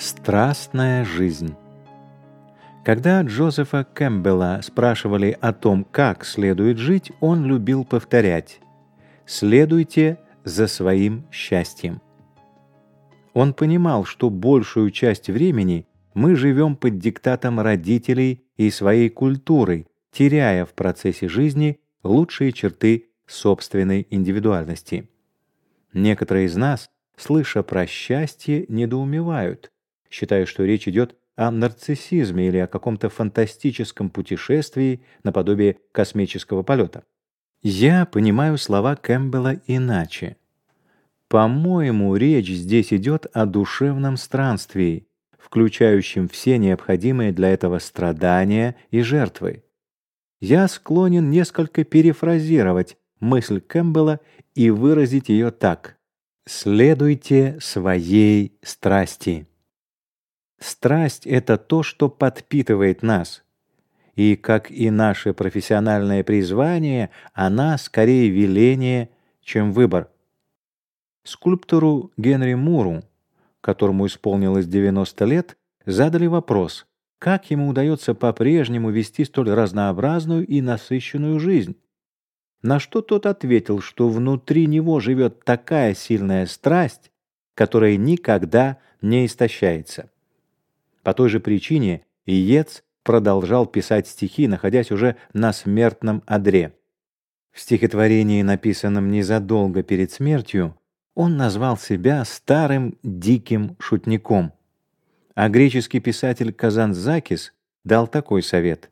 Страстная жизнь. Когда Джозефа Кэмпбелла спрашивали о том, как следует жить, он любил повторять «Следуйте за своим счастьем». Он понимал, что большую часть времени мы живем под диктатом родителей и своей культуры, теряя в процессе жизни лучшие черты собственной индивидуальности. Некоторые из нас, слыша про счастье, недоумевают, считая, что речь идет о нарциссизме или о каком-то фантастическом путешествии наподобие космического полета. Я понимаю слова Кэмпбелла иначе. По-моему, речь здесь идет о душевном странствии, включающем все необходимые для этого страдания и жертвы. Я склонен несколько перефразировать мысль Кэмпбелла и выразить ее так: следуйте своей страсти. Страсть — это то, что подпитывает нас. И, как и наше профессиональное призвание, она скорее веление, чем выбор. Скульптору Генри Муру, которому исполнилось 90 лет, задали вопрос, как ему удается по-прежнему вести столь разнообразную и насыщенную жизнь. На что тот ответил, что внутри него живет такая сильная страсть, которая никогда не истощается. По той же причине Иец продолжал писать стихи, находясь уже на смертном одре. В стихотворении, написанном незадолго перед смертью, он назвал себя старым диким шутником. А греческий писатель Казанзакис дал такой совет: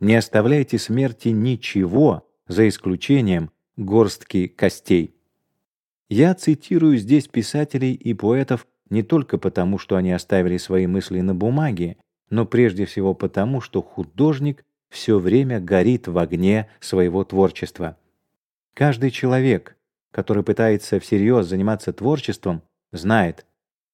не оставляйте смерти ничего, за исключением горстки костей. Я цитирую здесь писателей и поэтов не только потому, что они оставили свои мысли на бумаге, но прежде всего потому, что художник все время горит в огне своего творчества. Каждый человек, который пытается всерьез заниматься творчеством, знает,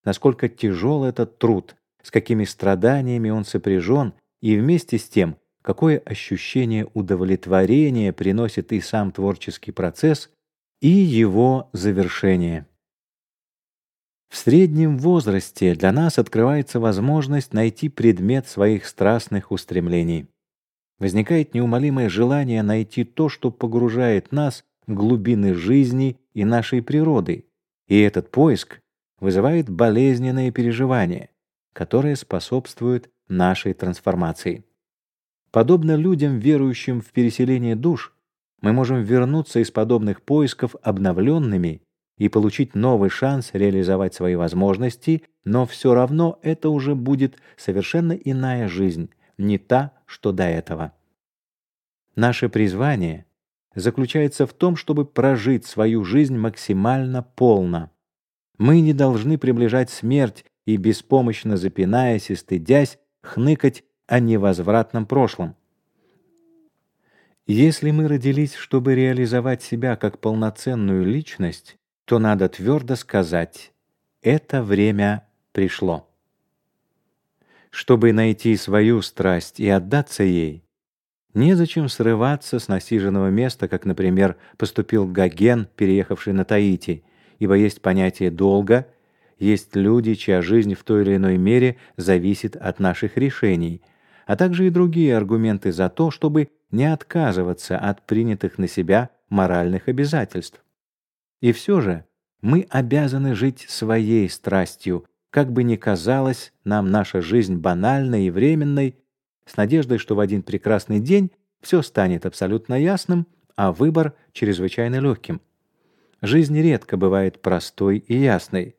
насколько тяжел этот труд, с какими страданиями он сопряжен, и вместе с тем, какое ощущение удовлетворения приносит и сам творческий процесс, и его завершение. В среднем возрасте для нас открывается возможность найти предмет своих страстных устремлений. Возникает неумолимое желание найти то, что погружает нас в глубины жизни и нашей природы, и этот поиск вызывает болезненные переживания, которые способствуют нашей трансформации. Подобно людям, верующим в переселение душ, мы можем вернуться из подобных поисков обновленными и получить новый шанс реализовать свои возможности, но все равно это уже будет совершенно иная жизнь, не та, что до этого. Наше призвание заключается в том, чтобы прожить свою жизнь максимально полно. Мы не должны приближать смерть и беспомощно запинаясь и стыдясь хныкать о невозвратном прошлом. Если мы родились, чтобы реализовать себя как полноценную личность, то надо твердо сказать: это время пришло. Чтобы найти свою страсть и отдаться ей, незачем срываться с насиженного места, как, например, поступил Гоген, переехавший на Таити, ибо есть понятие долга, есть люди, чья жизнь в той или иной мере зависит от наших решений, а также и другие аргументы за то, чтобы не отказываться от принятых на себя моральных обязательств. И все же мы обязаны жить своей страстью, как бы ни казалась нам наша жизнь банальной и временной, с надеждой, что в один прекрасный день все станет абсолютно ясным, а выбор чрезвычайно легким. Жизнь редко бывает простой и ясной.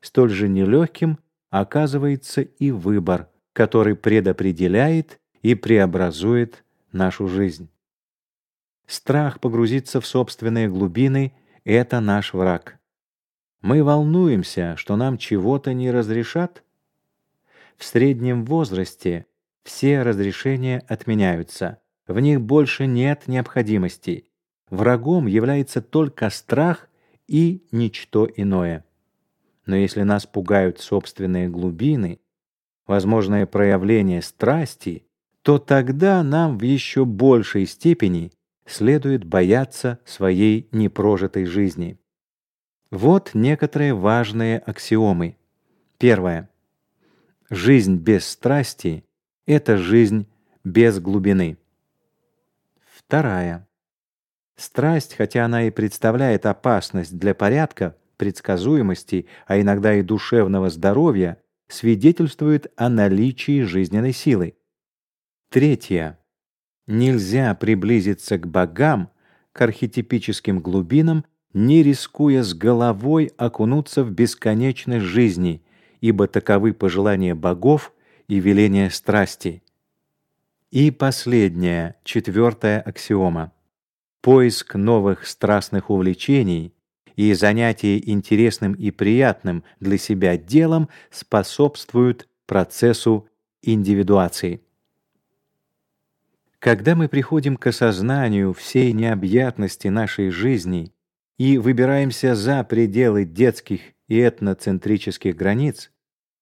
Столь же нелегким оказывается и выбор, который предопределяет и преобразует нашу жизнь. Страх погрузиться в собственные глубины это наш враг. Мы волнуемся, что нам чего-то не разрешат. В среднем возрасте все разрешения отменяются. В них больше нет необходимости. Врагом является только страх и ничто иное. Но если нас пугают собственные глубины, возможное проявление страсти, то тогда нам в еще большей степени следует бояться своей непрожитой жизни. Вот некоторые важные аксиомы. Первое. Жизнь без страсти — это жизнь без глубины. Вторая. Страсть, хотя она и представляет опасность для порядка, предсказуемости, а иногда и душевного здоровья, свидетельствует о наличии жизненной силы. Третье. Нельзя приблизиться к богам, к архетипическим глубинам, не рискуя с головой окунуться в бесконечность жизни, ибо таковы пожелания богов и веления страсти. И последняя, четвертая аксиома. Поиск новых страстных увлечений и занятие интересным и приятным для себя делом способствуют процессу индивидуации. Когда мы приходим к осознанию всей необъятности нашей жизни и выбираемся за пределы детских и этноцентрических границ,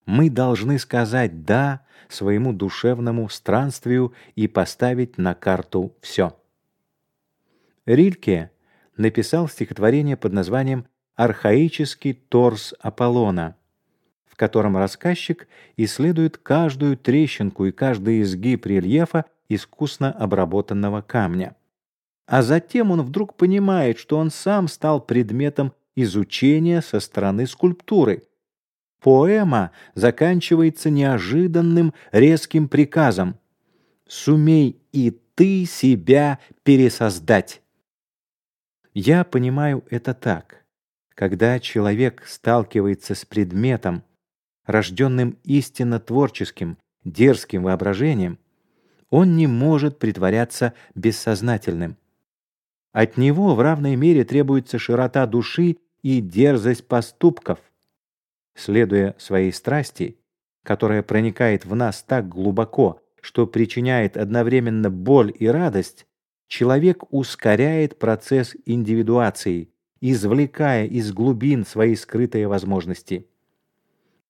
мы должны сказать «да» своему душевному странствию и поставить на карту все. Рильке написал стихотворение под названием «Архаический торс Аполлона», в котором рассказчик исследует каждую трещинку и каждый изгиб рельефа искусно обработанного камня. А затем он вдруг понимает, что он сам стал предметом изучения со стороны скульптуры. Поэма заканчивается неожиданным резким приказом «Сумей и ты себя пересоздать». Я понимаю это так. Когда человек сталкивается с предметом, рожденным истинно творческим, дерзким воображением, он не может притворяться бессознательным. От него в равной мере требуется широта души и дерзость поступков. Следуя своей страсти, которая проникает в нас так глубоко, что причиняет одновременно боль и радость, человек ускоряет процесс индивидуации, извлекая из глубин свои скрытые возможности.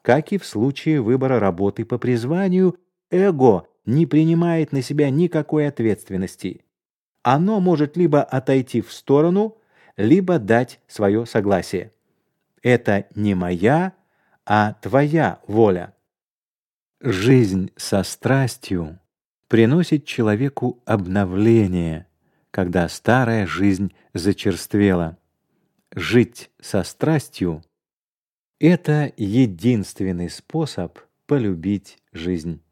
Как и в случае выбора работы по призванию, эго не принимает на себя никакой ответственности. Оно может либо отойти в сторону, либо дать свое согласие. Это не моя, а твоя воля. Жизнь со страстью приносит человеку обновление, когда старая жизнь зачерствела. Жить со страстью — это единственный способ полюбить жизнь.